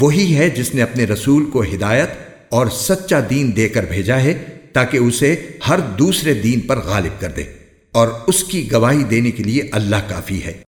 وہی ہے جس نے اپنے رسول کو ہدایت اور سچا دین دے کر بھیجا ہے تاکہ اسے ہر دوسرے دین پر غالب کر دے اور اس کی گواہی دینے کے لیے اللہ کافی ہے۔